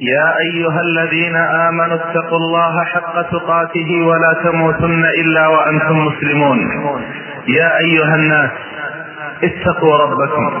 يا أيها الذين آمنوا اتقوا الله حق تقاته ولا تموتن إلا وأنتم مسلمون. يا أيها الناس اتقوا ربكم.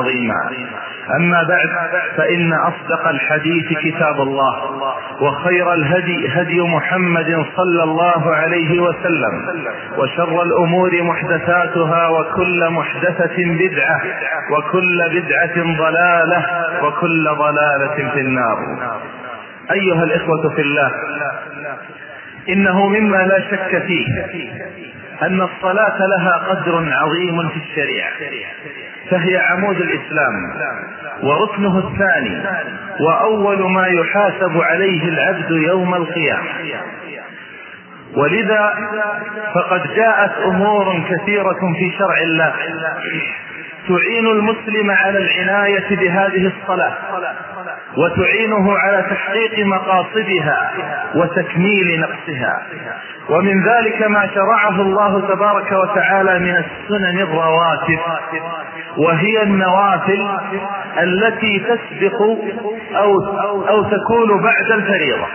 أما بعد فإن أصدق الحديث كتاب الله وخير الهدي هدي محمد صلى الله عليه وسلم وشر الأمور محدثاتها وكل محدثة بدعة وكل بدعة ضلالة وكل ضلالة في النار. أيها الإخوة في الله إنه مما لا شك فيه أن الصلاة لها قدر عظيم في الشريعة فهي عمود الإسلام وركنه الثاني وأول ما يحاسب عليه العبد يوم القيامة. ولذا فقد جاءت أمور كثيرة في شرع الله تعين المسلم على العناية بهذه الصلاة. وتعينه على تحقيق مقاصدها وتكميل نقصها. ومن ذلك ما شرعه الله تبارك وتعالى من السنن الرواتب وهي النوافل التي تسبق أو, أو تكون بعد الفريضة.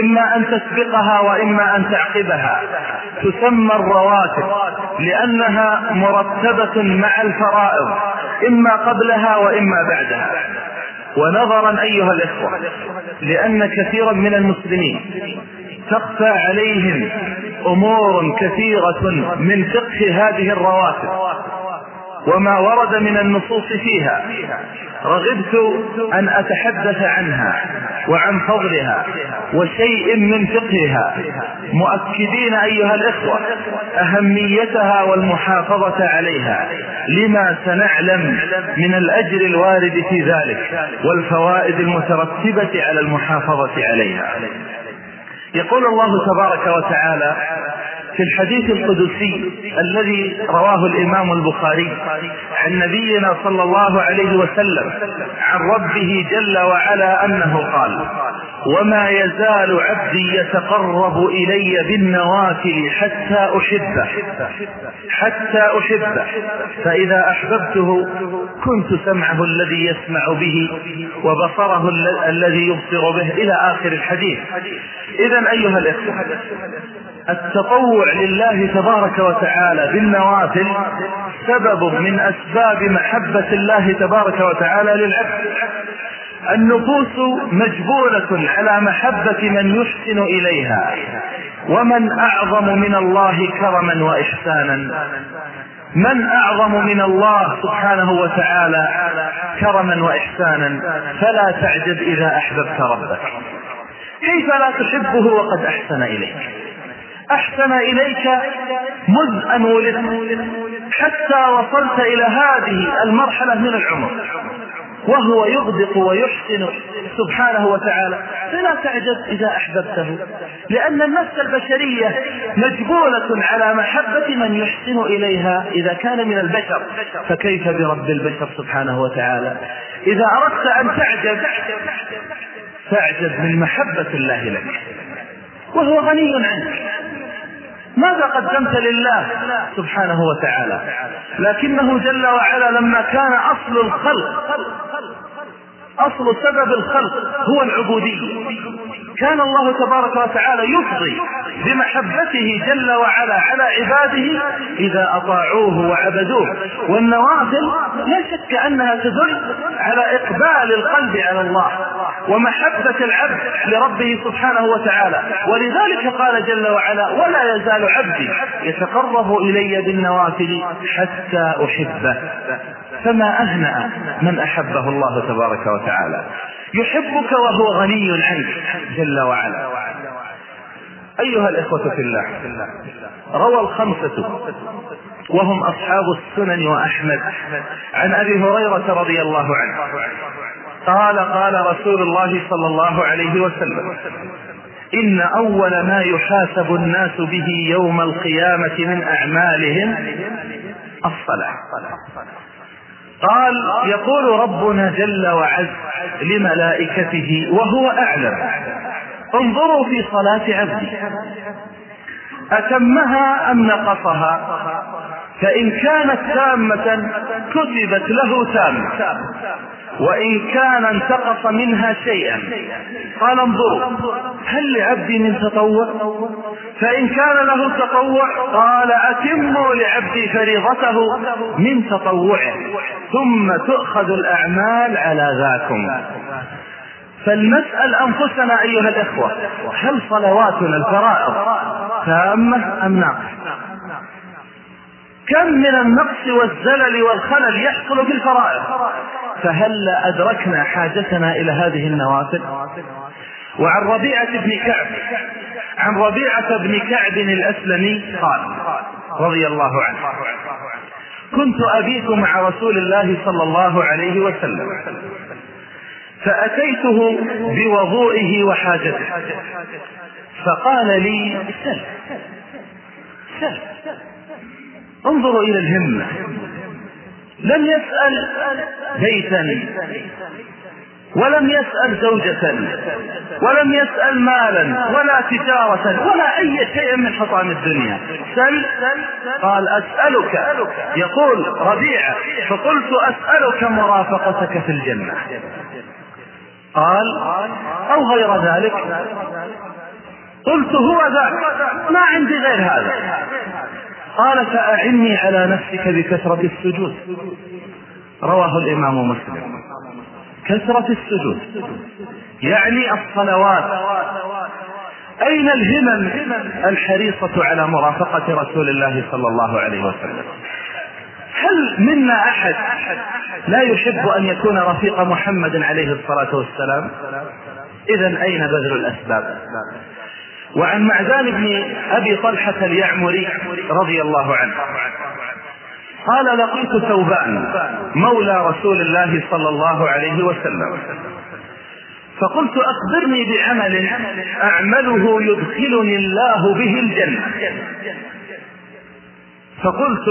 إما أن تسبقها وإما أن تعقبها. تسمى الرواتب لأنها مرتبة مع الفرائض إما قبلها وإما بعدها. ونظرا أيها الإخوة لأن كثيرا من المسلمين تخفى عليهم أمور كثيرة من فقه هذه الرواتب وما ورد من النصوص فيها رغبت أن أتحدث عنها وعن فضلها وشيء من فقهها. مؤكدين أيها الإخوة أهميتها والمحافظة عليها. لما سنعلم من الأجر الوارد في ذلك والفوائد المترتبة على المحافظة عليها. يقول الله تبارك وتعالى في الحديث القدسي الذي رواه الإمام البخاري عن نبينا صلى الله عليه وسلم عن ربه جل وعلا أنه قال وما يزال عبدي يتقرب إلي بالنوافل حتى أحبه حتى أحبه فإذا أحببته كنت سمعه الذي يسمع به وبصره الذي يبصر به. إلى آخر الحديث. إذا أيها الإخوة التطوع لله تبارك وتعالى بالنوافل سبب من أسباب محبة الله تبارك وتعالى للعبد. النفوس مجبولة على محبة من يحسن إليها ومن أعظم من الله كرما وإحسانا. من أعظم من الله سبحانه وتعالى كرما وإحسانا فلا تعجب إذا أحببت ربك. كيف لا تحبه وقد أحسن إليك؟ أحسن إليك مذ أن ولدت حتى وصلت إلى هذه المرحلة من العمر. وهو يغدق ويحسن سبحانه وتعالى. فلا تعجب إذا أحببته لأن النفس البشرية مجبولة على محبة من يحسن إليها إذا كان من البشر. فكيف برب البشر سبحانه وتعالى؟ إذا أردت أن تعجب فاعجب من محبة الله لك. وهو غني عنك. ماذا قدمت لله؟ سبحانه وتعالى. لكنه جل وعلا لما كان أصل الخلق أصل سبب الخلق هو العبودية. كان الله تبارك وتعالى يفضي بمحبته جل وعلا على عباده إذا أطاعوه وعبدوه. والنوافل لا شك أنها تدل على إقبال القلب على الله ومحبة العبد لربه سبحانه وتعالى. ولذلك قال جل وعلا ولا يزال عبدي يتقرب إلي بالنوافل حتى أحبه. فما أهنأ من أحبه الله تبارك وتعالى. يحبك وهو غني عنك جل وعلا. أيها الإخوة في الله روى الخمسة وهم أصحاب السنن وأحمد عن أبي هريرة رضي الله عنه. قال قال رسول الله صلى الله عليه وسلم إن أول ما يحاسب الناس به يوم القيامة من أعمالهم الصلاة. قال يقول ربنا جل وعز لملائكته وهو أعلم. انظروا في صلاة عبدي. أتمها أم نقصها؟ فإن كانت تامة كتبت له تامة. وإن كان انتقص منها شيئا. قال انظروا هل لعبدي من تطوع؟ فإن كان له تطوع قال أتموا لعبدي فريضته من تطوعه ثم تؤخذ الأعمال على ذاكم. فلنسأل أنفسنا أيها الإخوة هل صلواتنا الفرائض تامة أم ناقصة؟ كم من النقص والزلل والخلل يحصل في الفرائض؟ فهل أدركنا حاجتنا إلى هذه النوافل؟ وعن ربيعة بن كعب عن ربيعة بن كعب الأسلمي قال رضي الله عنه كنت أبيت مع رسول الله صلى الله عليه وسلم فأتيته بوضوئه وحاجته فقال لي سل سل انظروا إلى الهمة. لم يسأل بيتا ولم يسأل زوجة ولم يسأل مالا ولا تجارة ولا أي شيء من حطام الدنيا. سل قال أسألك. يقول ربيعة فقلت أسألك مرافقتك في الجنة. قال أو غير ذلك؟ قلت هو ذاك. ما عندي غير هذا. قال فأعني على نفسك بكثرة السجود. رواه الإمام مسلم. كثرة السجود. يعني الصلوات. أين الهمم الحريصة على مرافقة رسول الله صلى الله عليه وسلم؟ هل منا أحد لا يحب أن يكون رفيق محمد عليه الصلاة والسلام؟ إذا أين بذل الأسباب؟ وعن معدان بن أبي طلحة اليعمري رضي الله عنه. قال لقيت ثوبان مولى رسول الله صلى الله عليه وسلم. فقلت أخبرني بعمل أعمله يدخلني الله به الجنة. فقلت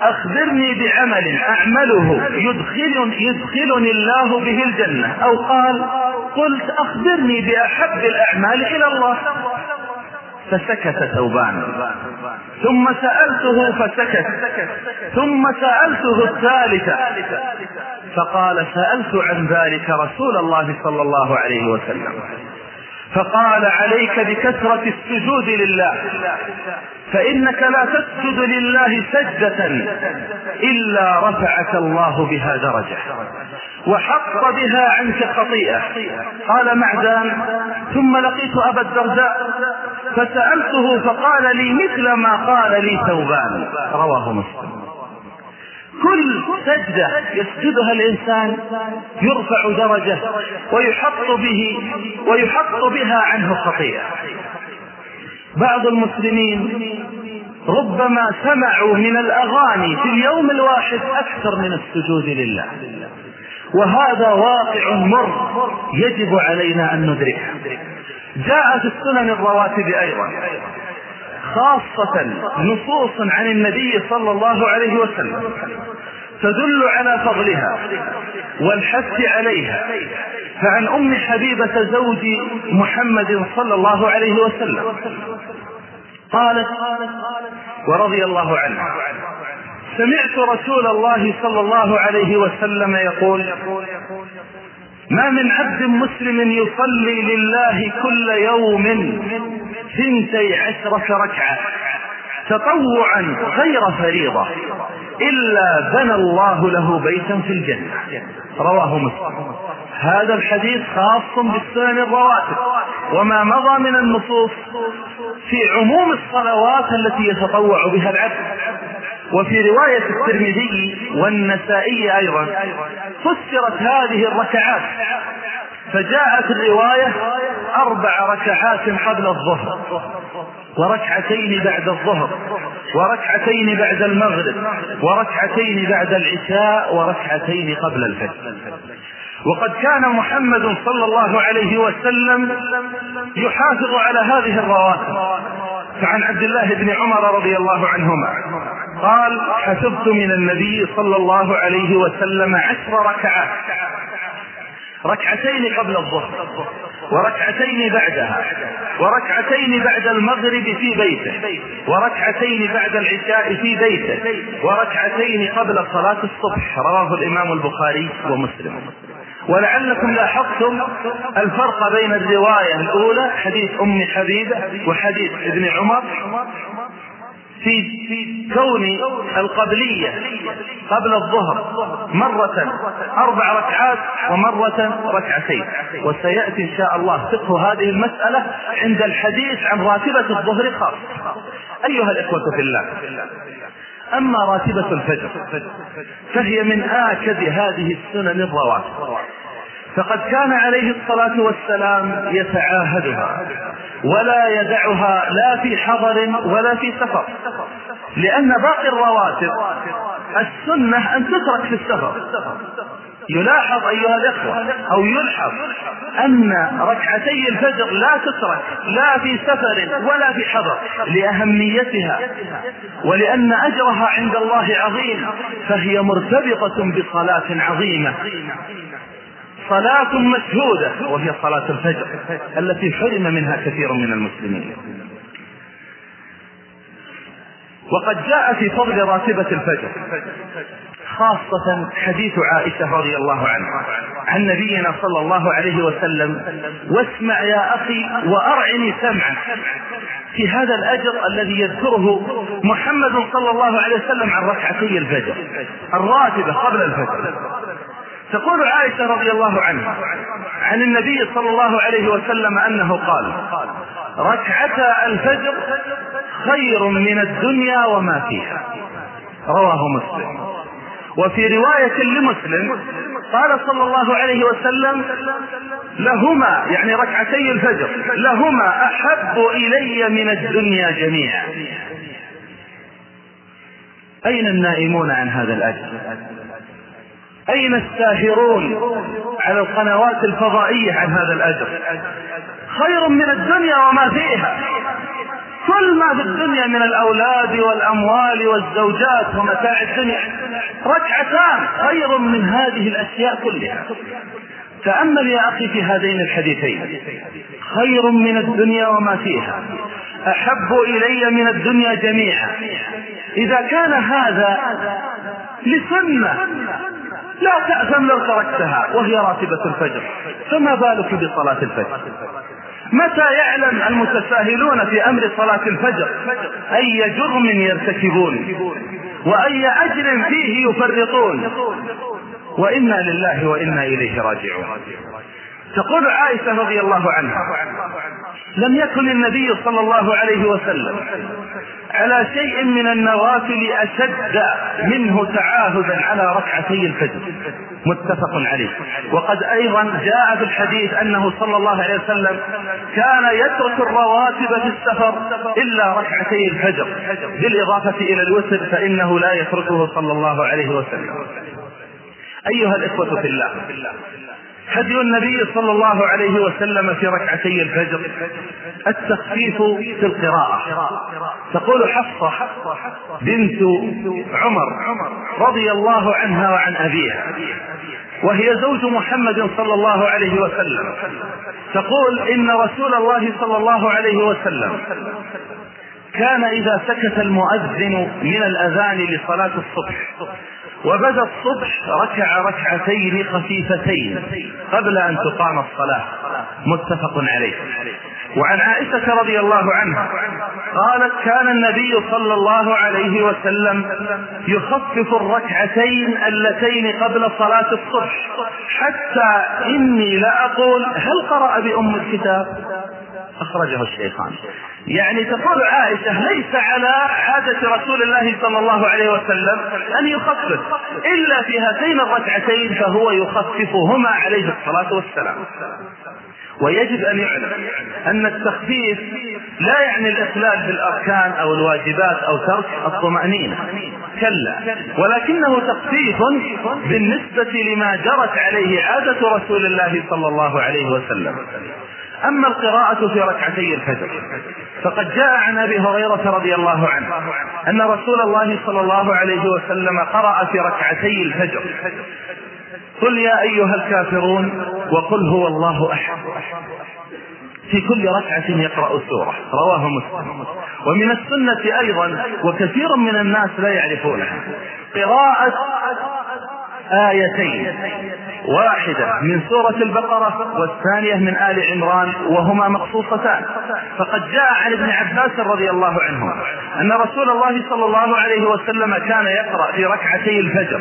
أخبرني بعمل أعمله يدخلني, يدخلني الله به الجنة. أو قال قلت أخبرني بأحب الأعمال إلى الله. فسكت ثوبان. ثم سألته فسكت. ثم سألته الثالثة فقال سألت عن ذلك رسول الله صلى الله عليه وسلم. فقال عليك بكثرة السجود لله. فإنك لا تسجد لله سجدة إلا رفعك الله بها درجة وحط بها عنك خطيئة. قال معدان ثم لقيت أبا الدرداء فسألته فقال لي مثل ما قال لي ثوبان. رواه مسلم. كل سجدة يسجدها الإنسان يرفع درجة ويحط به ويحط بها عنه خطيئة. بعض المسلمين ربما سمعوا من الأغاني في اليوم الواحد أكثر من السجود لله. وهذا واقع مر يجب علينا أن ندركه. جاء في السنن الرواتب أيضا. خاصة نصوص عن النبي صلى الله عليه وسلم تدل على فضلها والحث عليها. فعن أم حبيبة زوج محمد صلى الله عليه وسلم قالت ورضي الله عنها سمعت رسول الله صلى الله عليه وسلم يقول ما من عبد مسلم يصلي لله كل يوم ثنتي عشرة ركعة تطوعا غير فريضة إلا بنى الله له بيتا في الجنة. رواه مسلم. هذا الحديث خاص بالسنن الرواتب. وما مضى من النصوص في عموم الصلوات التي يتطوع بها العبد. وفي رواية الترمذي والنسائي أيضا فسرت هذه الركعات فجاءت الرواية أربع ركعات قبل الظهر وركعتين بعد الظهر وركعتين بعد المغرب وركعتين بعد العشاء وركعتين قبل الفجر. وقد كان محمد صلى الله عليه وسلم يحافظ على هذه الرواتب. فعن عبد الله بن عمر رضي الله عنهما قال حسبت من النبي صلى الله عليه وسلم عشر ركعات. ركعتين قبل الظهر وركعتين بعدها وركعتين بعد المغرب في بيته وركعتين بعد العشاء في بيته وركعتين قبل صلاة الصبح. رواه الإمام البخاري ومسلم. ولعلكم لاحظتم الفرق بين الرواية الأولى حديث أم حبيبة وحديث ابن عمر في كون القبلية قبل الظهر مرة أربع ركعات ومرة ركعتين. وسيأتي إن شاء الله فقه هذه المسألة عند الحديث عن راتبة الظهر خاص. أيها الإخوة في الله أما راتبة الفجر فهي من آكد هذه السنن الرواتب فقد كان عليه الصلاة والسلام يتعاهدها ولا يدعها لا في حضر ولا في سفر. لأن باقي الرواتب السنة أن تترك في السفر. يلاحظ أيها الإخوة أو يلحظ أن ركعتي الفجر لا تترك لا في سفر ولا في حضر لأهميتها ولأن أجرها عند الله عظيم فهي مرتبطة بصلاة عظيمة. صلاة مشهودة وهي صلاة الفجر التي حرم منها كثير من المسلمين. وقد جاء في فضل راتبة الفجر خاصة حديث عائشة رضي الله عنها عن نبينا صلى الله عليه وسلم واسمع يا أخي وأرعني سمعا. في هذا الأجر الذي يذكره محمد صلى الله عليه وسلم عن ركعتي الفجر الراتبة قبل الفجر. تقول عائشة رضي الله عنها عن النبي صلى الله عليه وسلم أنه قال ركعتا الفجر خير من الدنيا وما فيها. رواه مسلم. وفي رواية لمسلم قال صلى الله عليه وسلم لهما يعني ركعتي الفجر لهما أحب إلي من الدنيا جميعا. أين النائمون عن هذا الأجر أين الساهرون على القنوات الفضائية عن هذا الأجر؟ خير من الدنيا وما فيها. كل ما في الدنيا من الأولاد والأموال والزوجات ومتاع الدنيا. ركعتان خير من هذه الأشياء كلها. تأمل يا أخي في هذين الحديثين. خير من الدنيا وما فيها. أحب إلي من الدنيا جميعا. إذا كان هذا لسنة لا تأثم لو تركتها وهي راتبة الفجر. فما بالك بصلاة الفجر؟ متى يعلم المتساهلون في أمر صلاة الفجر؟ أي جرم يرتكبون؟ وأي أجر فيه يفرطون؟ وإنا لله وإنا إليه راجعون. تقول عائشة رضي الله عنها. لم يكن النبي صلى الله عليه وسلم على شيء من النوافل أشد منه تعاهدا على ركعتي الفجر. متفق عليه. وقد أيضا جاء في الحديث أنه صلى الله عليه وسلم كان يترك الرواتب في السفر إلا ركعتي الفجر. بالإضافة إلى الوتر فإنه لا يتركه صلى الله عليه وسلم. أيها الإخوة في الله هدي النبي صلى الله عليه وسلم في ركعتي الفجر. التخفيف في القراءة. تقول حفصة بنت عمر رضي الله عنها وعن أبيها. وهي زوج محمد صلى الله عليه وسلم. تقول إن رسول الله صلى الله عليه وسلم كان إذا سكت المؤذن من الأذان لصلاة الصبح وبدأ الصبح ركع ركعتين خفيفتين قبل أن تقام الصلاة. متفق عليه. وعن عائشة رضي الله عنها قالت كان النبي صلى الله عليه وسلم يخفف الركعتين اللتين قبل صلاة الصبح. حتى إني لأقول هل قرأ بأم الكتاب؟ أخرجه الشيخان. يعني تقول عائشة ليس على عادة رسول الله صلى الله عليه وسلم أن يخفف إلا في هاتين الركعتين فهو يخففهما عليه الصلاة والسلام. ويجب أن يعلم أن التخفيف لا يعني الإخلال بالأركان أو الواجبات أو ترك الطمأنينة. كلا. ولكنه تخفيف بالنسبة لما جرت عليه عادة رسول الله صلى الله عليه وسلم. أما القراءة في ركعتي الفجر فقد جاء عن أبي هريرة رضي الله عنه أن رسول الله صلى الله عليه وسلم قرأ في ركعتي الفجر. قل يا أيها الكافرون وقل هو الله أحد. في كل ركعة يقرأ سورة رواه مسلم. ومن السنة أيضا وكثير من الناس لا يعرفونها. قراءة آيتين. واحدة من سورة البقرة والثانية من آل عمران وهما مقصوصتان. فقد جاء عن ابن عباس رضي الله عنه أن رسول الله صلى الله عليه وسلم كان يقرأ في ركعتي الفجر.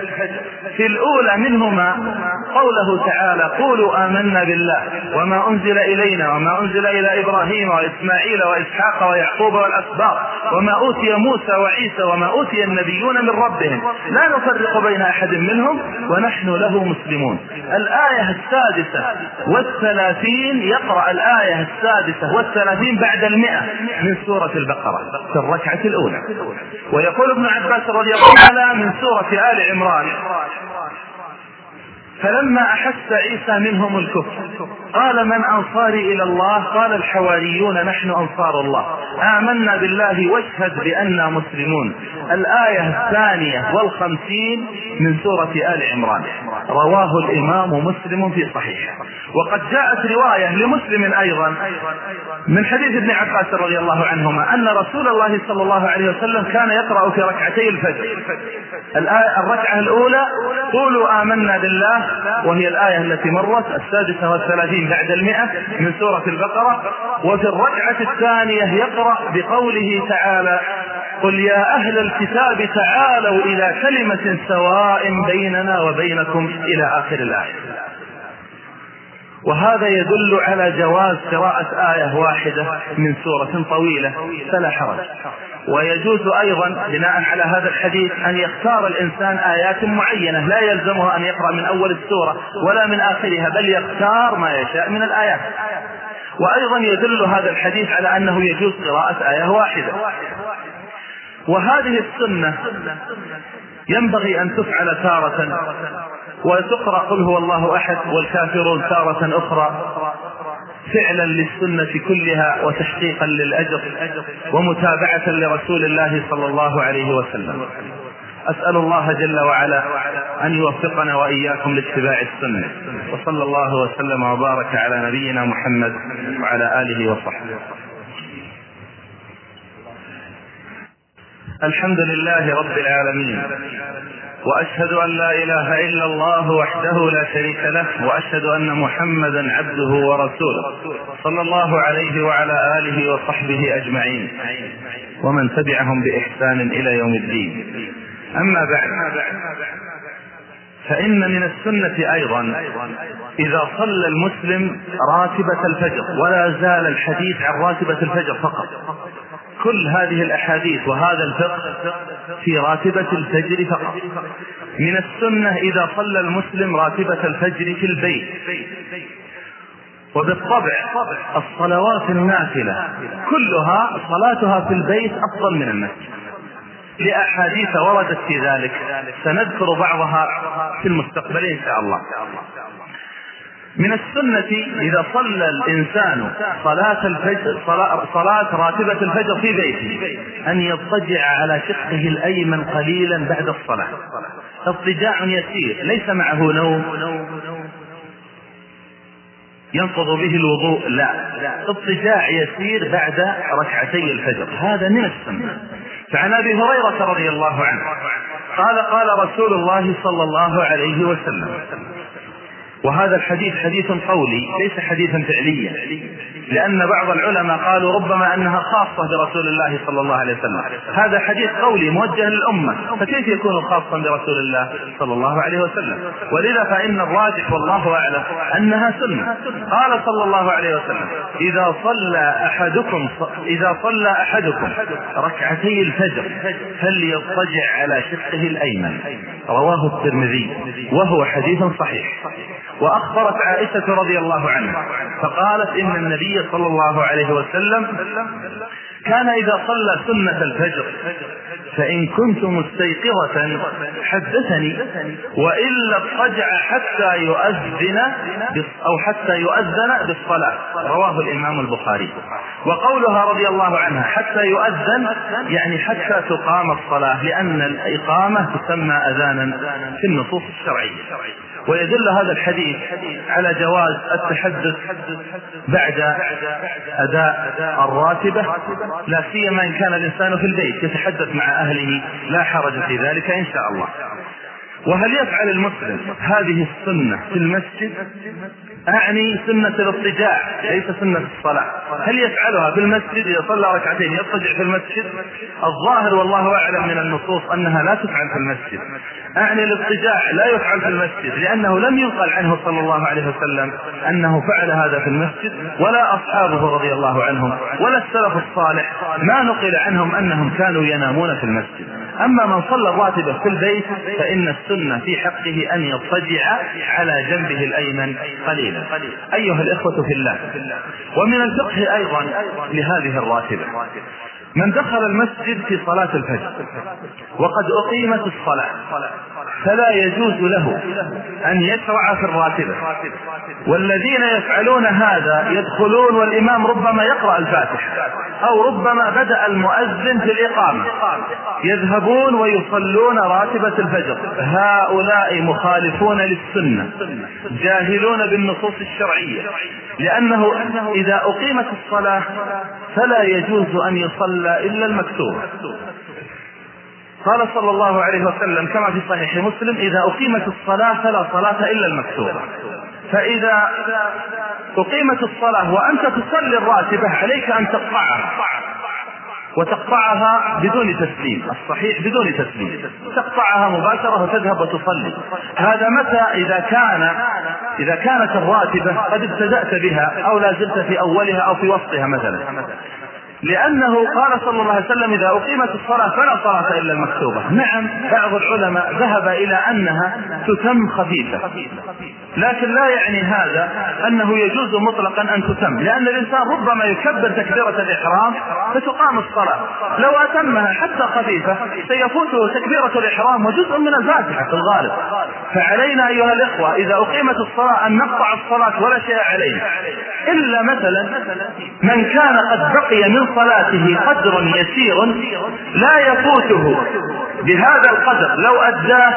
في الأولى منهما قوله تعالى قولوا آمنا بالله وما أنزل إلينا وما أنزل إلى إبراهيم وإسماعيل وإسحاق ويعقوب والأسباط وما أوتي موسى وعيسى وما أوتي النبيون من ربهم لا نفرق بين أحد منهم ونحن له مسلمون. الآية السادسة والثلاثين يقرأ الآية السادسة والثلاثين بعد المئة من سورة البقرة في الركعة الأولى. ويقول ابن عباس رضي الله عنه من سورة آل عمران فلما أحس عيسى منهم الكفر قال من أنصاري إلى الله؟ قال الحواريون نحن أنصار الله. آمنا بالله واشهد بأننا مسلمون. الآية الثانية والخمسين من سورة آل عمران. رواه الإمام مسلم في صحيحه. وقد جاءت رواية لمسلم أيضا من حديث ابن عباس رضي الله عنهما أن رسول الله صلى الله عليه وسلم كان يقرأ في ركعتي الفجر. الركعة الأولى قولوا آمنا بالله وهي الآية التي مرت السادسة والثلاثين بعد المئة من سورة البقرة. وفي الركعة الثانية يقرأ بقوله تعالى قل يا أهل الكتاب تعالوا إلى كلمة سواء بيننا وبينكم إلى آخر الآية. وهذا يدل على جواز قراءة آية واحدة من سورة طويلة فلا حرج. ويجوز أيضا بناء على هذا الحديث أن يختار الإنسان آيات معينة لا يلزمه أن يقرأ من أول السورة ولا من آخرها بل يختار ما يشاء من الآيات. وأيضا يدل هذا الحديث على أنه يجوز قراءة آية واحدة. وهذه السنة ينبغي أن تفعل تارة وتقرأ قل هو الله أحد والكافرون تارة أخرى فعلا للسنة كلها وتحقيقا للأجر ومتابعة لرسول الله صلى الله عليه وسلم. أسأل الله جل وعلا أن يوفقنا وإياكم لاتباع السنة. وصلى الله وسلم وبارك على نبينا محمد وعلى آله وصحبه. الحمد لله رب العالمين. وأشهد أن لا إله إلا الله وحده لا شريك له وأشهد أن محمدا عبده ورسوله. صلى الله عليه وعلى آله وصحبه أجمعين. ومن تبعهم بإحسان إلى يوم الدين. أما بعد فإن من السنة أيضا إذا صلى المسلم راتبة الفجر ولا زال الحديث عن راتبة الفجر فقط. كل هذه الأحاديث وهذا الفقه في راتبة الفجر فقط. من السنة إذا صلى المسلم راتبة الفجر في البيت. وبالطبع الصلوات النافلة كلها صلاتها في البيت أفضل من المسجد. لأحاديث وردت في ذلك. سنذكر بعضها في المستقبل إن شاء الله. من السنة إذا صلى الإنسان صلاة الفجر صلاة راتبة الفجر في بيته أن يضطجع على شقه الأيمن قليلا بعد الصلاة. اضطجاع يسير ليس معه نوم. ينقض به الوضوء؟ لا. اضطجاع يسير بعد ركعتي الفجر. هذا من السنة. فعن أبي هريرة رضي الله عنه قال قال رسول الله صلى الله عليه وسلم وهذا الحديث حديث قولي ليس حديثا فعليا. لأن بعض العلماء قالوا ربما أنها خاصة برسول الله صلى الله عليه وسلم. هذا حديث قولي موجه للأمة. فكيف يكون خاصا برسول الله صلى الله عليه وسلم؟ ولذا فإن الراجح والله أعلم أنها سنة. قال صلى الله عليه وسلم إذا صلى أحدكم إذا صلى أحدكم ركعتي الفجر فليضطجع على شقه الأيمن. رواه الترمذي وهو حديث صحيح. وأخبرت عائشة رضي الله عنها فقالت إن النبي صلى الله عليه وسلم كان إذا صلى سنة الفجر فإن كنت مستيقظة حدثني وإلا اضطجع حتى يؤذن أو حتى يؤذن بالصلاة. رواه الإمام البخاري. وقولها رضي الله عنها حتى يؤذن يعني حتى تقام الصلاة لأن الإقامة تسمى أذانا في النصوص الشرعية. ويدل هذا الحديث على جواز التحدث بعد أداء الراتبة لا سيما إن كان الإنسان في البيت يتحدث مع أهله لا حرج في ذلك إن شاء الله. وهل يفعل المسلم هذه السنة في المسجد؟ أعني سنة الاضطجاع ليس سنة الصلاة. هل يفعلها في المسجد إذا صلى ركعتين يضطجع في المسجد؟ الظاهر والله أعلم من النصوص أنها لا تفعل في المسجد. أعني الاضطجاع لا يفعل في المسجد لأنه لم ينقل عنه صلى الله عليه وسلم أنه فعل هذا في المسجد ولا أصحابه رضي الله عنهم ولا السلف الصالح. ما نقل عنهم أنهم كانوا ينامون في المسجد. أما من صلى الراتبة في البيت فإن السنة في حقه أن يضطجع على جنبه الأيمن قليلا. أيها الإخوة في الله. ومن الفقه أيضا لهذه الراتبة. من دخل المسجد في صلاة الفجر وقد أقيمت الصلاة. فلا يجوز له أن يشرع في الراتبة والذين يفعلون هذا يدخلون والإمام ربما يقرأ الفاتحة أو ربما بدأ المؤذن في الإقامة. يذهبون ويصلون راتبة الفجر. هؤلاء مخالفون للسنة جاهلون بالنصوص الشرعية. لأنه إذا أقيمت الصلاة فلا يجوز أن يصلى إلا المكتوب. قال صلى الله عليه وسلم كما في صحيح مسلم إذا أقيمت الصلاة فلا صلاة إلا المكتوبة. فإذا أقيمت الصلاة وأنت تصلي الراتبة عليك أن تقطعها. وتقطعها بدون تسليم الصحيح بدون تسليم. تقطعها مباشرة وتذهب وتصلي. هذا متى؟ إذا كان إذا كانت الراتبة قد ابتدأت بها أو لا زلت في أولها أو في وسطها مثلا. لأنه قال صلى الله عليه وسلم إذا أقيمت الصلاة فلا صلاة إلا المكتوبة. نعم. بعض العلماء ذهب إلى أنها تتم خفيفة لكن لا يعني هذا أنه يجوز مطلقا أن تتم لأن الإنسان ربما يكبر تكبيرة الإحرام فتقام الصلاة. لو أتمها حتى خفيفة سيفوته تكبيرة الإحرام وجزء من الفاتحة في الغالب. فعلينا أيها الإخوة إذا أقيمت الصلاة أن نقطع الصلاة ولا شيء علينا. إلا مثلا من كان قد بقي من صلاته قدر يسير لا يفوته بهذا القدر لو أداه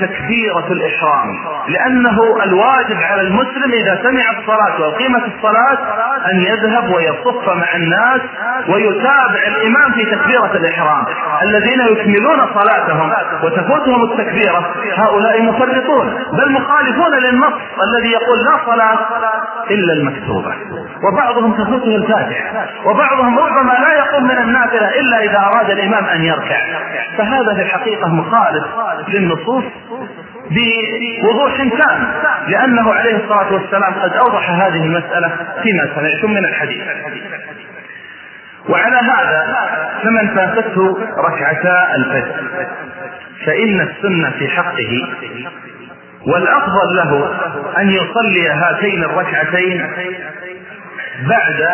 تكبيرة الإحرام لأنه الواجب على المسلم إذا سمع الصلاة وقيمة الصلاة أن يذهب ويصف مع الناس ويتابع الإمام في تكبيرة الإحرام. الذين يكملون صلاتهم وتفوتهم التكبيرة هؤلاء مفرطون بل مخالفون للنص الذي يقول لا صلاة إلا المكتوبة. وبعضهم تفوته الفاتحة وبعضهم ربما لا يقوم من النافلة إلا إذا أراد الإمام أن يركع. فهذا في الحقيقة مخالف للنصوص بوضوح تام لأنه عليه الصلاة والسلام قد أوضح هذه المسألة فيما سمعتم من الحديث. وعلى هذا فمن فاتته ركعتا الفجر فإن السنة في حقه والأفضل له أن يصلي هاتين الركعتين بعد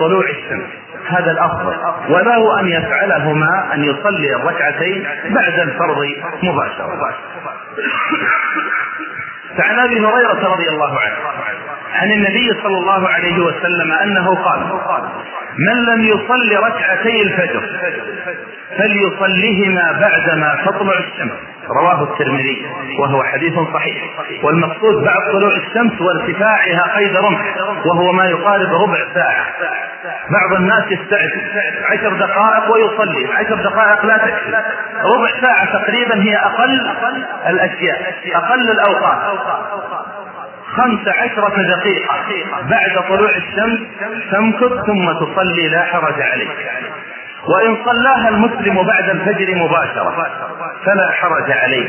طلوع الشمس. هذا الأفضل. وله أن يفعلهما أن يصلي الركعتين بعد الفرض مباشرة. فعن أبي هريرة رضي الله عنه عن النبي صلى الله عليه وسلم أنه قال من لم يصل ركعتي الفجر فليصليهما بعدما تطلع الشمس. رواه الترمذي وهو حديث صحيح. والمقصود بعد طلوع الشمس وارتفاعها قيد رمح وهو ما يقارب ربع ساعة. بعض الناس يستعجل. عشر دقائق ويصلي. عشر دقائق لا تكفي. ربع ساعة تقريبا هي أقل الأشياء أقل الأوقات. خمس عشرة دقيقة بعد طلوع الشمس تمكث ثم تصلي لا حرج عليك. وإن صلاها المسلم بعد الفجر مباشرة فلا حرج عليه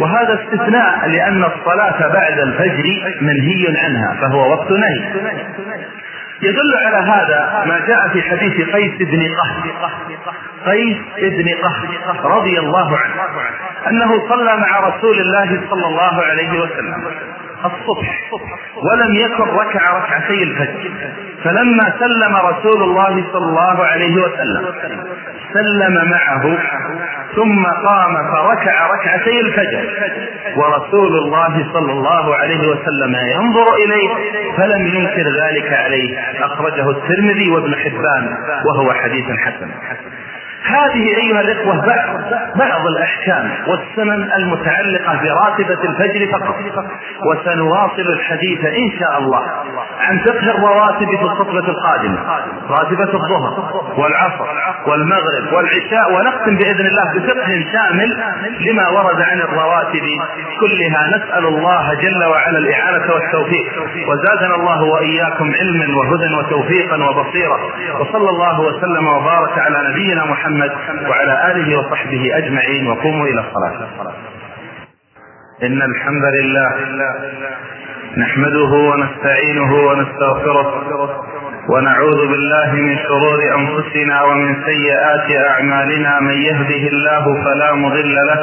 وهذا استثناء لأن الصلاة بعد الفجر منهي عنها فهو وقت نهي. يدل على هذا ما جاء في حديث قيس بن قهر قيس بن قهر رضي الله عنه أنه صلى مع رسول الله صلى الله عليه وسلم. الصبح ولم يكن ركع ركعتي الفجر. فلما سلم رسول الله صلى الله عليه وسلم سلم معه ثم قام فركع ركعتي الفجر. ورسول الله صلى الله عليه وسلم ينظر إليه فلم ينكر ذلك عليه. أخرجه الترمذي وابن حبان وهو حديث حسن. هذه أيها الإخوة بعض, بعض الأحكام والسنن المتعلقة براتبة الفجر فقط. وسنواصل الحديث إن شاء الله عن فقه الرواتب في الخطبة القادمة. راتبة الظهر والعصر والمغرب والعشاء ونختم بإذن الله بفقه شامل لما ورد عن الرواتب كلها. نسأل الله جل وعلا الإعانة والتوفيق. وزادنا الله وإياكم علما وهدى وتوفيقا وبصيرا. وصلى الله وسلم وبارك على نبينا محمد محمد وعلى آله وصحبه أجمعين وقوموا إلى الصلاة. إن الحمد لله نحمده ونستعينه ونستغفره ونعوذ بالله من شرور أنفسنا ومن سيئات أعمالنا من يهده الله فلا مضل له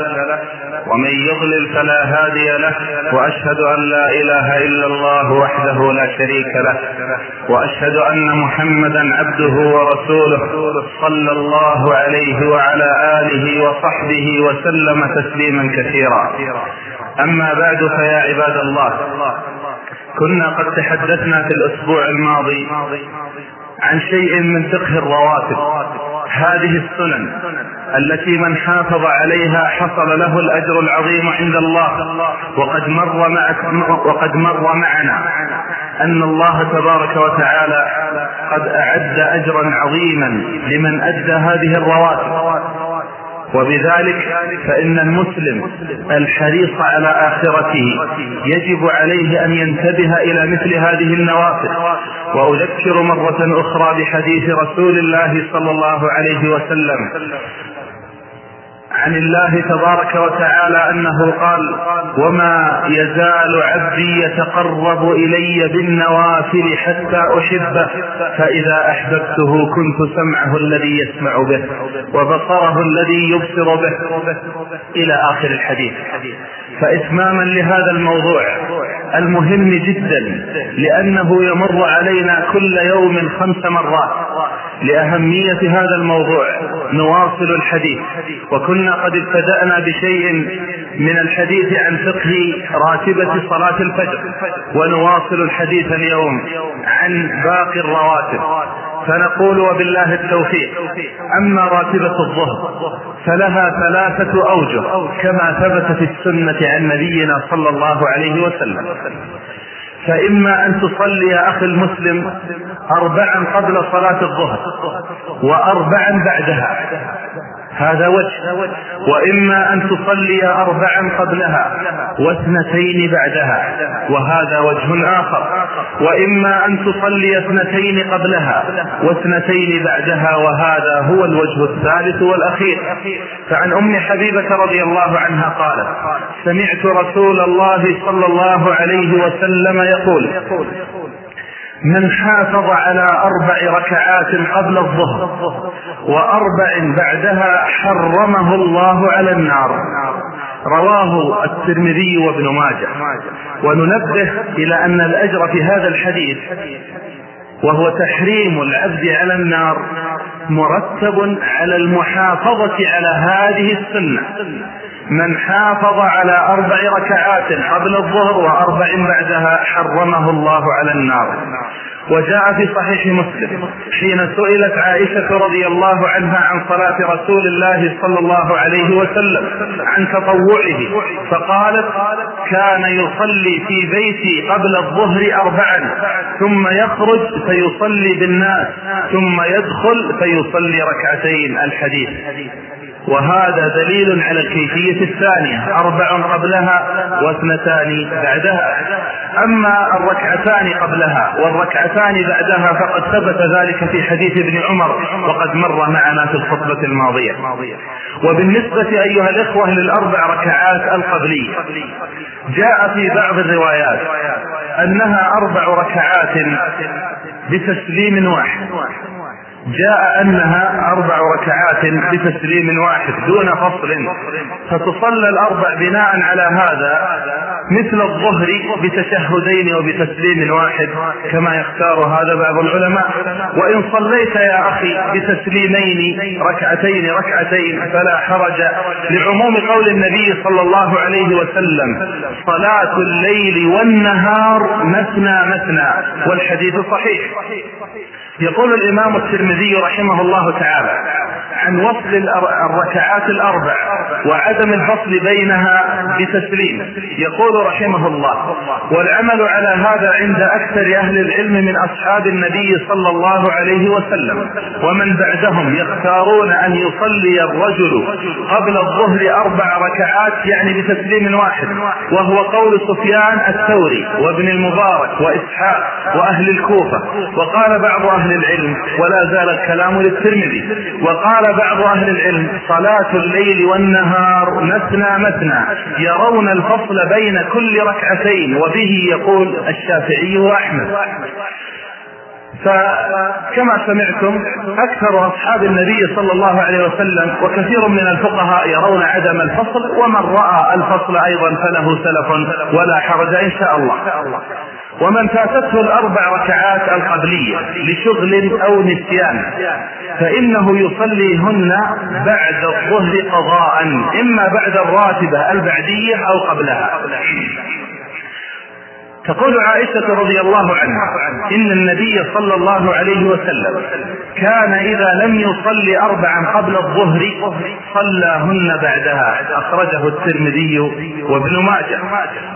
ومن يضلل فلا هادي له وأشهد أن لا إله إلا الله وحده لا شريك له وأشهد أن محمدا عبده ورسوله صلى الله عليه وعلى آله وصحبه وسلم تسليما كثيرا. أما بعد فيا عباد الله كنا قد تحدثنا في الأسبوع الماضي عن شيء من فقه الرواتب. هذه السنن التي من حافظ عليها حصل له الأجر العظيم عند الله. وقد مر معك وقد مر معنا أن الله تبارك وتعالى قد أعد أجرا عظيما لمن أدى هذه الرواتب. وبذلك فإن المسلم الحريص على آخرته يجب عليه أن ينتبه إلى مثل هذه النوافل وأذكر مرة أخرى بحديث رسول الله صلى الله عليه وسلم عن الله تبارك وتعالى أنه قال وما يزال عبدي يتقرب إلي بالنوافل حتى أحبه فإذا أحببته كنت سمعه الذي يسمع به وبصره الذي يبصر به. إلى آخر الحديث. فإتماما لهذا الموضوع المهم جدا لأنه يمر علينا كل يوم خمس مرات لأهمية هذا الموضوع نواصل الحديث. وكنا قد ابتدأنا بشيء من الحديث عن فقه راتبة صلاة الفجر. ونواصل الحديث اليوم عن باقي الرواتب. فنقول وبالله التوفيق. أما راتبة الظهر فلها ثلاثة أوجه كما ثبت في السنة عن نبينا صلى الله عليه وسلم. فإما أن تصلي يا أخي المسلم أربعا قبل صلاة الظهر وأربعا بعدها. هذا وجه. وإما أن تصلي أربعا قبلها واثنتين بعدها وهذا وجه آخر. وإما أن تصلي اثنتين قبلها واثنتين بعدها وهذا هو الوجه الثالث والأخير. فعن أم حبيبة رضي الله عنها قالت سمعت رسول الله صلى الله عليه وسلم يقول من حافظ على أربع ركعات قبل الظهر وأربع بعدها حرمه الله على النار. رواه الترمذي وابن ماجه. وننبه إلى أن الأجر في هذا الحديث وهو تحريم العبد على النار مرتب على المحافظة على هذه السنة. من حافظ على أربع ركعات قبل الظهر وأربع بعدها حرمه الله على النار. وجاء في صحيح مسلم حين سئلت عائشة رضي الله عنها عن صلاة رسول الله صلى الله عليه وسلم عن تطوعه فقالت كان يصلي في بيتي قبل الظهر أربعا ثم يخرج فيصلي بالناس ثم يدخل فيصلي ركعتين. الحديث. وهذا دليل على الكيفية الثانية أربع قبلها واثنتان بعدها. أما الركعتان قبلها والركعتان بعدها فقد ثبت ذلك في حديث ابن عمر وقد مر معنا في الخطبة الماضية. وبالنسبة أيها الإخوة للأربع ركعات القبلية جاء في بعض الروايات أنها أربع ركعات بتسليم واحد. جاء أنها أربع ركعات بتسليم واحد دون فصل. فتصلى الأربع بناء على هذا مثل الظهر بتشهدين وبتسليم واحد كما يختار هذا بعض العلماء. وإن صليت يا أخي بتسليمين ركعتين ركعتين فلا حرج لعموم قول النبي صلى الله عليه وسلم صلاة الليل والنهار مثنى مثنى والحديث صحيح. يقول الإمام الترمذي رحمه الله تعالى عن وصل الركعات الأربع وعدم الفصل بينها بتسليم. يقول رحمه الله والعمل على هذا عند أكثر أهل العلم من أصحاب النبي صلى الله عليه وسلم ومن بعدهم يختارون أن يصلي الرجل قبل الظهر أربع ركعات يعني بتسليم واحد وهو قول سفيان الثوري وابن المبارك وإسحاق وأهل الكوفة. وقال بعض أهل العلم ولا زال الكلام للترمذي. وقال بعض أهل العلم صلاة الليل والنهار مثنى مثنى يرون الفصل بين كل ركعتين وبه يقول الشافعي واحمد فكما سمعتم أكثر أصحاب النبي صلى الله عليه وسلم وكثير من الفقهاء يرون عدم الفصل ومن رأى الفصل أيضا فله سلف ولا حرج إن شاء الله. ومن فاتته الأربع ركعات القبلية لشغل أو نسيان فإنه يصليهن بعد الظهر قضاء إما بعد الراتبة البعدية أو قبلها. تقول عائشة رضي الله عنها إن النبي صلى الله عليه وسلم كان إذا لم يصلي أربعا قبل الظهر صلاهن بعدها أخرجه الترمذي وابن ماجه.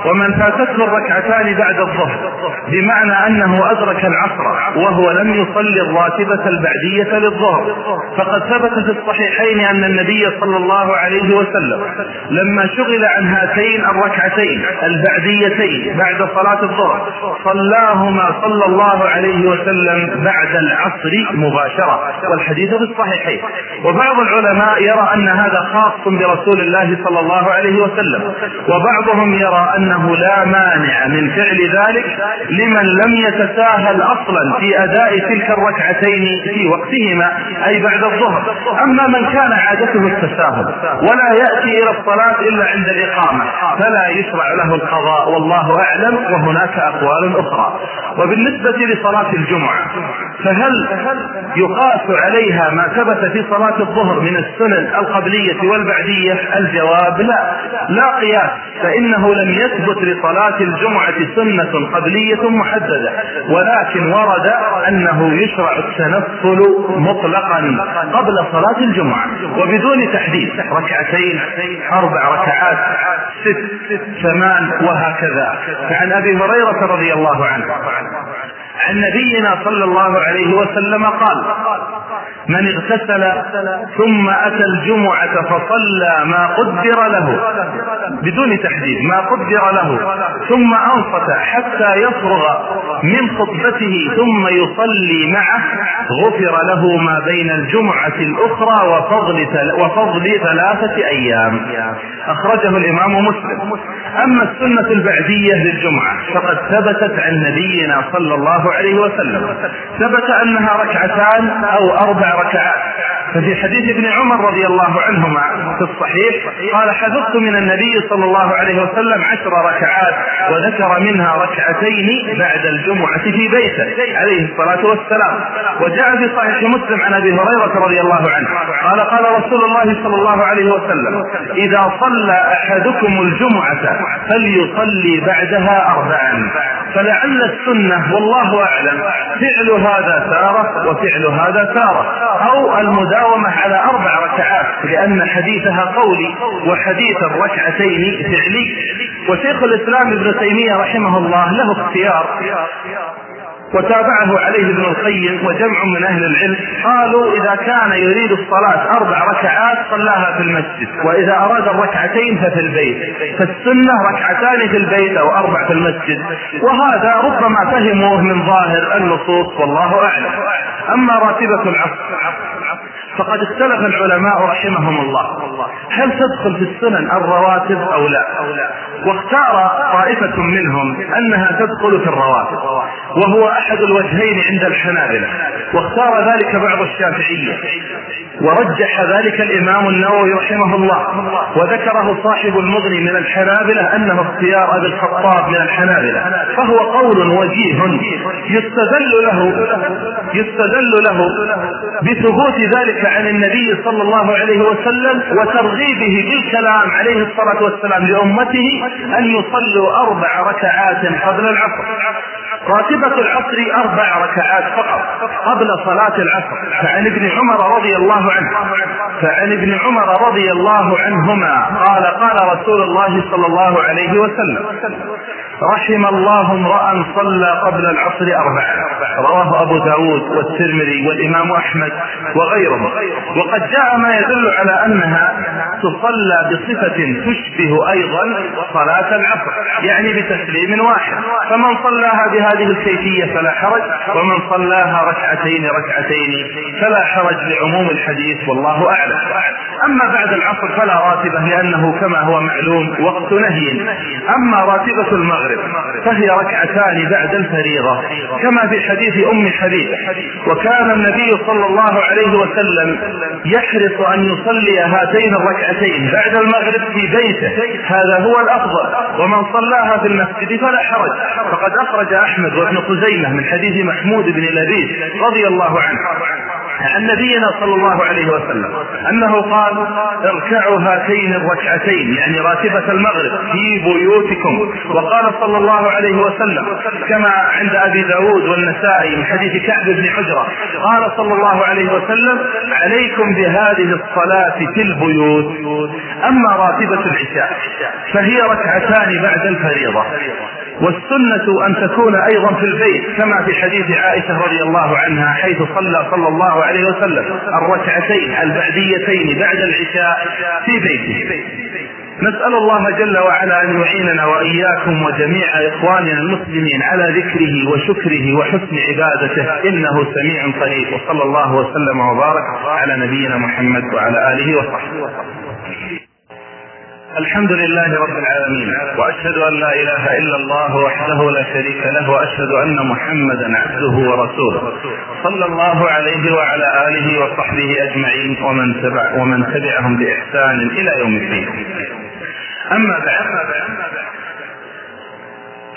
ومن فاتته الركعتان بعد الظهر بمعنى أنه أدرك العصر وهو لم يصلي الراتبة البعدية للظهر. فقد ثبت في الصحيحين أن النبي صلى الله عليه وسلم لما شغل عن هاتين الركعتين البعديتين بعد صلاة صلاة الظهر. صلاهما صلى الله عليه وسلم بعد العصر مباشرة والحديث في الصحيحين. وبعض العلماء يرى أن هذا خاص برسول الله صلى الله عليه وسلم. وبعضهم يرى أنه لا مانع من فعل ذلك لمن لم يتساهل أصلا في أداء تلك الركعتين في وقتهما أي بعد الظهر. أما من كان عادته التساهل ولا يأتي إلى الصلاة إلا عند الإقامة فلا يشرع له القضاء والله أعلم وهو هناك أقوال أخرى. وبالنسبة لصلاة الجمعة فهل يقاس عليها ما ثبت في صلاة الظهر من السنن القبلية والبعدية؟ الجواب لا. لا قياس. فإنه لم يثبت لصلاة الجمعة سنة قبلية محددة. ولكن ورد أنه يشرع التنفل مطلقا قبل صلاة الجمعة. وبدون تحديد. ركعتين أربع ركعات ست ثمان وهكذا. فعن أبي هريرة رضي الله عنه. عن نبينا صلى الله عليه وسلم قال من اغتسل ثم أتى الجمعة فصلى ما قدر له. بدون تحديد ما قدر له. ثم أنصت حتى يفرغ من خطبته ثم يصلي معه. غفر له ما بين الجمعة الأخرى وفضل وفضل ثلاثة أيام. أخرجه الإمام مسلم. أما السنة البعدية للجمعة فقد ثبتت عن نبينا صلى الله عليه وسلم. ثبت أنها ركعتان أو أربع ركعات. ففي حديث ابن عمر رضي الله عنهما في الصحيح قال حفظت من النبي صلى الله عليه وسلم عشر ركعات وذكر منها ركعتين بعد الجمعة في بيته عليه الصلاة والسلام. وجاء في صحيح مسلم عن أبي هريرة رضي الله عنه. قال قال رسول الله صلى الله عليه وسلم إذا صلى أحدكم الجمعة فليصلي بعدها اربعا. فلعل السنة والله أعلم. فعل هذا تارة وفعل هذا تارة أو المداومة على أربع ركعات لأن حديثها قولي وحديث الركعتين فعلي. وشيخ الإسلام ابن تيمية رحمه الله له اختيار. وتابعه عليه ابن القيم وجمع من أهل العلم. قالوا إذا كان يريد الصلاة أربع ركعات صلاها في المسجد وإذا أراد الركعتين ففي البيت فالسنة ركعتان في البيت أو أربع في المسجد. وهذا ربما فهموه من ظاهر النصوص والله أعلم. أما راتبة العصر فقد اختلف العلماء رحمهم الله. هل تدخل في السنن الرواتب أو لا؟ واختار طائفة منهم أنها تدخل في الرواتب وهو أحد الوجهين عند الحنابلة واختار ذلك بعض الشافعية. ورجح ذلك الإمام النووي رحمه الله وذكره صاحب المغني من الحنابلة أنه اختيار أبي الخطاب من الحنابلة فهو قول وجيه يستدل له يستدل له بثبوت ذلك عن النبي صلى الله عليه وسلم وترغيبه بالكلام عليه الصلاة والسلام لأمته أن يصلوا أربع ركعات قبل العصر. راتبة العصر أربع ركعات فقط قبل صلاة العصر. فعن ابن عمر رضي الله عنه. فعن ابن عمر رضي الله عنهما قال قال رسول الله صلى الله عليه وسلم رحم الله امرأ صلى قبل العصر أربعة. رواه أبو داود والترمذي والإمام أحمد وغيرهم. وقد جاء ما يدل على أنها تصلى بصفة تشبه أيضا صلاة العصر يعني بتسليم واحد. فمن صلاها بهذه الكيفية فلا حرج ومن صلاها ركعتين ركعتين فلا حرج لعموم الحديث والله أعلم. أما بعد العصر فلا راتبة لأنه كما هو معلوم وقت نهي. أما راتبة المغرب فهي ركعتان بعد الفريضة. كما في حديث أم حبيب. وكان النبي صلى الله عليه وسلم يحرص أن يصلي هاتين الركعتين بعد المغرب في بيته. هذا هو الأفضل. ومن صلاها في المسجد فلا حرج. فقد أخرج أحمد وابن خزيمة من حديث محمود بن لبيد رضي الله عنه. عن نبينا صلى الله عليه وسلم أنه قال اركعوا هاتين الركعتين يعني راتبة المغرب في بيوتكم. وقال صلى الله عليه وسلم كما عند أبي داود والنسائي من حديث كعب بن حجرة قال صلى الله عليه وسلم عليكم بهذه الصلاة في البيوت أما راتبة العشاء فهي ركعتان بعد الفريضة. والسنة أن تكون أيضا في البيت كما في حديث عائشة رضي الله عنها حيث صلى صلى الله عليه وسلم الركعتين البعديتين بعد العشاء في بيته. نسأل الله جل وعلا أن يعيننا وإياكم وجميع إخواننا المسلمين على ذكره وشكره وحسن عبادته إنه سميع قريب وصلى الله وسلم وبارك على نبينا محمد وعلى آله وصحبه. الحمد لله رب العالمين. وأشهد أن لا إله إلا الله وحده لا شريك له وأشهد أن محمدا عبده ورسوله. صلى الله عليه وعلى آله وصحبه أجمعين ومن تبع ومن تبعهم بإحسان إلى يوم الدين. أما بعد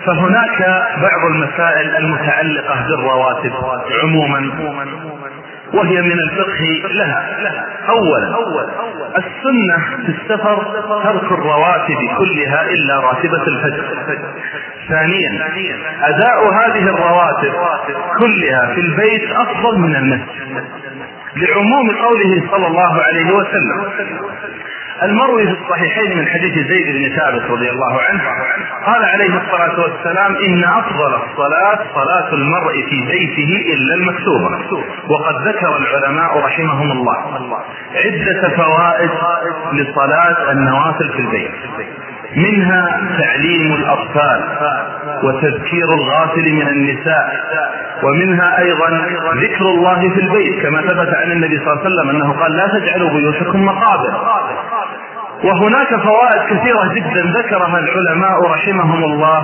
فهناك بعض المسائل المتعلقة بالرواتب عموما. وهي من الفقه لها. اولا السنة في السفر ترك الرواتب كلها إلا راتبة الفجر. ثانيا أداء هذه الرواتب كلها في البيت أفضل من المسجد لعموم قوله صلى الله عليه وسلم. المروي في الصحيحين من حديث زيد بن ثابت رضي الله عنه قال عليه الصلاة والسلام إن أفضل الصلاة صلاة المرء في بيته إلا المكتوبة وقد ذكر العلماء رحمهم الله عدة فوائد لصلاة النوافل في البيت منها تعليم الأطفال وتذكير الغافل من النساء ومنها أيضا ذكر الله في البيت كما ثبت عن النبي صلى الله عليه وسلم أنه قال لا تجعلوا بيوتكم مقابر وهناك فوائد كثيرة جدا ذكرها العلماء رحمهم الله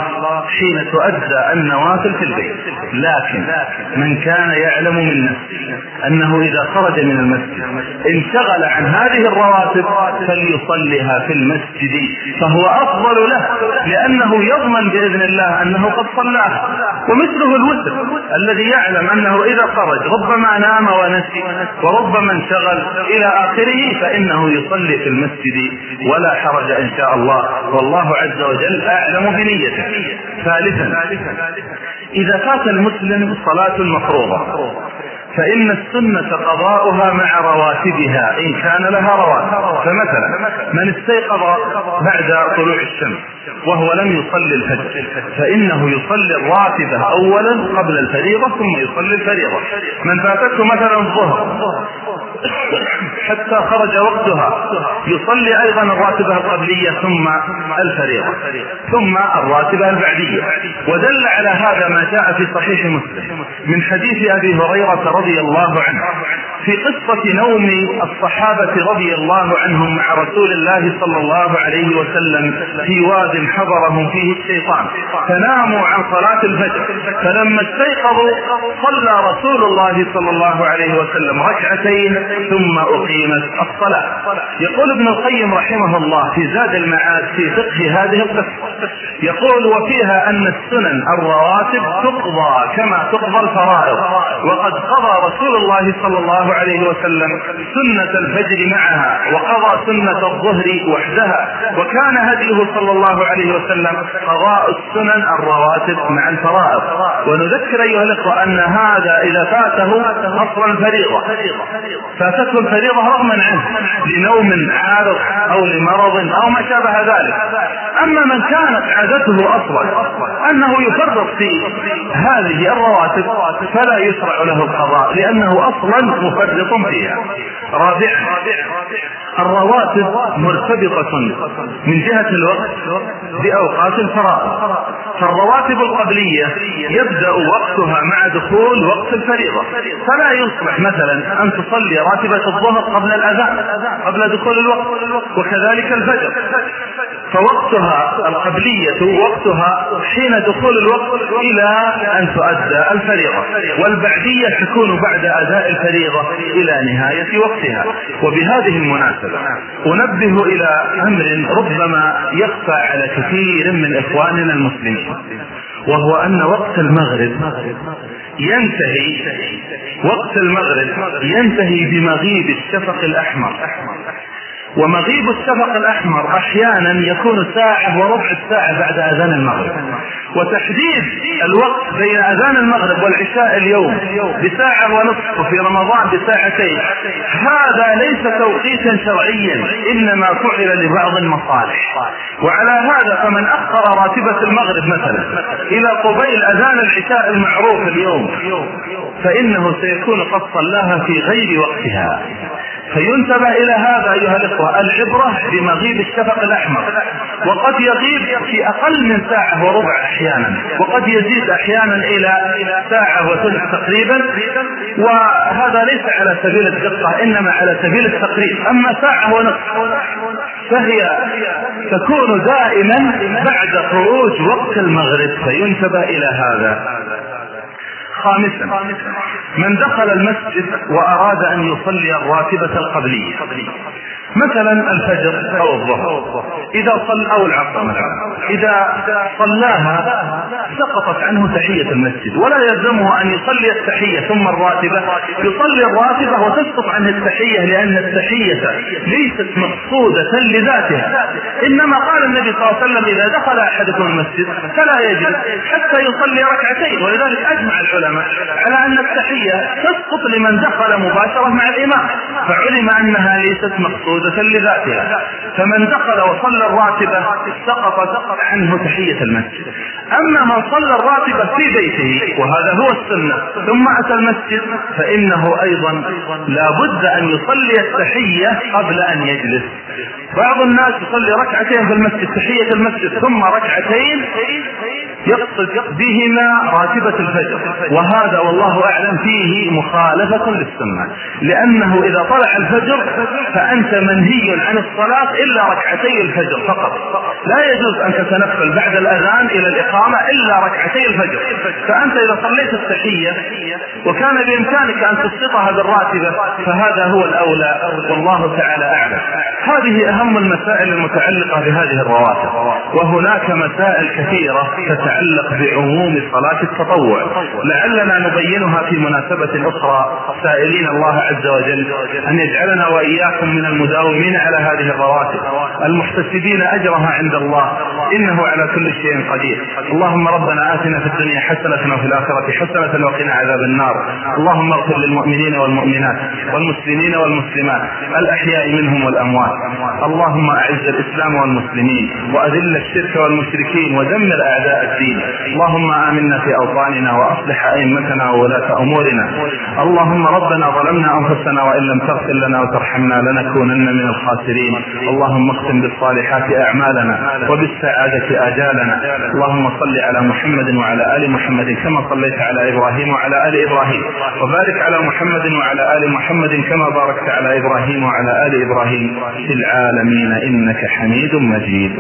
حين تؤدى النوافل في البيت. لكن من كان يعلم من نفسه أنه إذا خرج من المسجد انشغل عن هذه الرواتب فليصلها في المسجد فهو أفضل له لأنه يضمن بإذن الله أنه قد صلاها ومثله الوتر الذي يعلم أنه إذا خرج ربما نام ونسي وربما انشغل إلى آخره فإنه يصلي في المسجد ولا حرج إن شاء الله. والله عز وجل أعلم بنيته. ثالثا إذا فات المسلم صلاة مفروضة. فإن السنة قضاؤها مع رواتبها إن كان لها رواتب. فمثلا من استيقظ بعد طلوع الشمس وهو لم يصلي الفجر فإنه يصلي الراتبة أولا قبل الفريضة ثم يصلي الفريضة. من فاتته مثلا الظهر حتى خرج وقتها يصلي أيضا الراتبه القبلية ثم الفريضة ثم الراتبه البعدية. ودل على هذا ما جاء في صحيح مسلم من حديث أبي هريرة رضي الله عنه. في قصة نوم الصحابة رضي الله عنهم مع رسول الله صلى الله عليه وسلم في واد حضرهم فيه الشيطان. فناموا عن صلاة الفجر. فلما استيقظوا صلى رسول الله صلى الله عليه وسلم ركعتين ثم أقيمت الصلاة. يقول ابن القيم رحمه الله في زاد المعاد في فقه هذه القصة. يقول وفيها أن السنن الرواتب تقضى كما تقضى الفرائض وقد قضى رسول الله صلى الله عليه وسلم سنة الفجر معها وقضى سنة الظهر وحدها وكان هديه صلى الله عليه وسلم قضاء السنن الرواتب مع الفرائض. ونذكر أيها الأخوة أن هذا إذا فاته أصل الفريضة. فاتته الفريضة رغما عنه لنوم عارض أو لمرض أو ما شابه ذلك. أما من كانت عادته أصلا أنه يفرط في هذه الرواتب فلا يشرع له القضاء. لأنه أصلا مفرط فيها. رابعا الرواتب مرتبطة من جهة الوقت بأوقات الفرائض فالرواتب القبلية يبدأ وقتها مع دخول وقت الفريضة. فلا يصلح مثلا أن تصلي راتبة الظهر قبل الأذان قبل دخول الوقت وكذلك الفجر. فوقتها القبلية وقتها حين دخول الوقت إلى أن تؤدى الفريضة. والبعدية تكون بعد أداء الفريضة إلى نهاية وقتها. وبهذه المناسبة أنبه إلى أمر ربما يخفى على كثير من إخواننا المسلمين وهو أن وقت المغرب ينتهي وقت المغرب ينتهي بمغيب الشفق الأحمر. ومغيب الشفق الأحمر أحيانا يكون ساعة وربع الساعة بعد أذان المغرب. وتحديد الوقت بين أذان المغرب والعشاء اليوم بساعة ونصف وفي رمضان بساعتين. هذا ليس توقيتا شرعيا إنما فعل لبعض المصالح. وعلى هذا فمن أخر راتبة المغرب مثلا إلى قبيل أذان العشاء المعروف اليوم فإنه سيكون قد صلاها في غير وقتها. فينتبه إلى هذا أيها العبرة بمغيب الشفق الأحمر. وقد يغيب في أقل من ساعة وربع أحيانا. وقد يزيد أحيانا إلى ساعة وثلث تقريبا. وهذا ليس على سبيل الدقة إنما على سبيل التقريب. أما ساعة ونصف فهي تكون دائما بعد خروج وقت المغرب فينتبه إلى هذا. خامسا من دخل المسجد وأراد أن يصلي الراتبة القبلية. مثلا الفجر أو الظهر. إذا صلى أو العصر. إذا صلاها سقطت عنه تحية المسجد ولا يلزمه أن يصلي التحية ثم الراتبة. يصلي الراتبة وتسقط عنه التحية لأن التحية ليست مقصودة لذاتها. إنما قال النبي صلى الله عليه وسلم إذا دخل أحدكم المسجد فلا يجلس حتى يصلي ركعتين ولذلك أجمع العلماء على أن التحية تسقط لمن دخل مباشرة مع الإمام فعلم أنها ليست مقصودة. مقصودة لذاتها فمن دخل وصلى الراتبة سقط عنه تحية المسجد. أما من صلى الراتبة في بيته وهذا هو السنة ثم أتى المسجد فإنه أيضا لا بد أن يصلي التحية قبل أن يجلس. بعض الناس يصلي ركعتين في المسجد تحية المسجد ثم ركعتين يقصد بهما راتبة الفجر. وهذا والله أعلم فيه مخالفة للسنة. لأنه إذا طلع الفجر فأنت منهي عن الصلاة إلا ركعتي الفجر فقط. لا يجوز أن تتنفل بعد الأذان إلى الإقامة إلا ركعتي الفجر. فأنت إذا صليت التحية وكان بإمكانك أن تسقطها بالراتبة فهذا هو الأولى والله تعالى أعلم. هذه أهم المسائل المتعلقة بهذه الرواتب. وهناك مسائل كثيرة تتعلق بعموم صلاة التطوع. لعلنا نبينها في مناسبة أخرى. سائلين الله عز وجل أن يجعلنا وإياكم من المداومة المداومين على هذه الرواتب. المحتسبين أجرها عند الله. إنه على كل شيء قدير. اللهم ربنا آتنا في الدنيا حسنة وفي الآخرة حسنة وقنا عذاب النار. اللهم اغفر للمؤمنين والمؤمنات والمسلمين والمسلمات الأحياء منهم والأموات. اللهم أعز الإسلام والمسلمين وأذل الشرك والمشركين ودمر أعداء الدين. اللهم آمنا في أوطاننا وأصلح أئمتنا وولاة أمورنا. اللهم ربنا ظلمنا أنفسنا وإن لم تغفر لنا وترحمنا لنكونن من الخاسرين. اللهم اختم بالصالحات أعمالنا وبالسعادة آجالنا. اللهم صل على محمد وعلى آل محمد كما صليت على إبراهيم وعلى آل إبراهيم. وبارك على محمد وعلى آل محمد كما باركت على إبراهيم وعلى آل إبراهيم في العالمين. إنك حميد مجيد.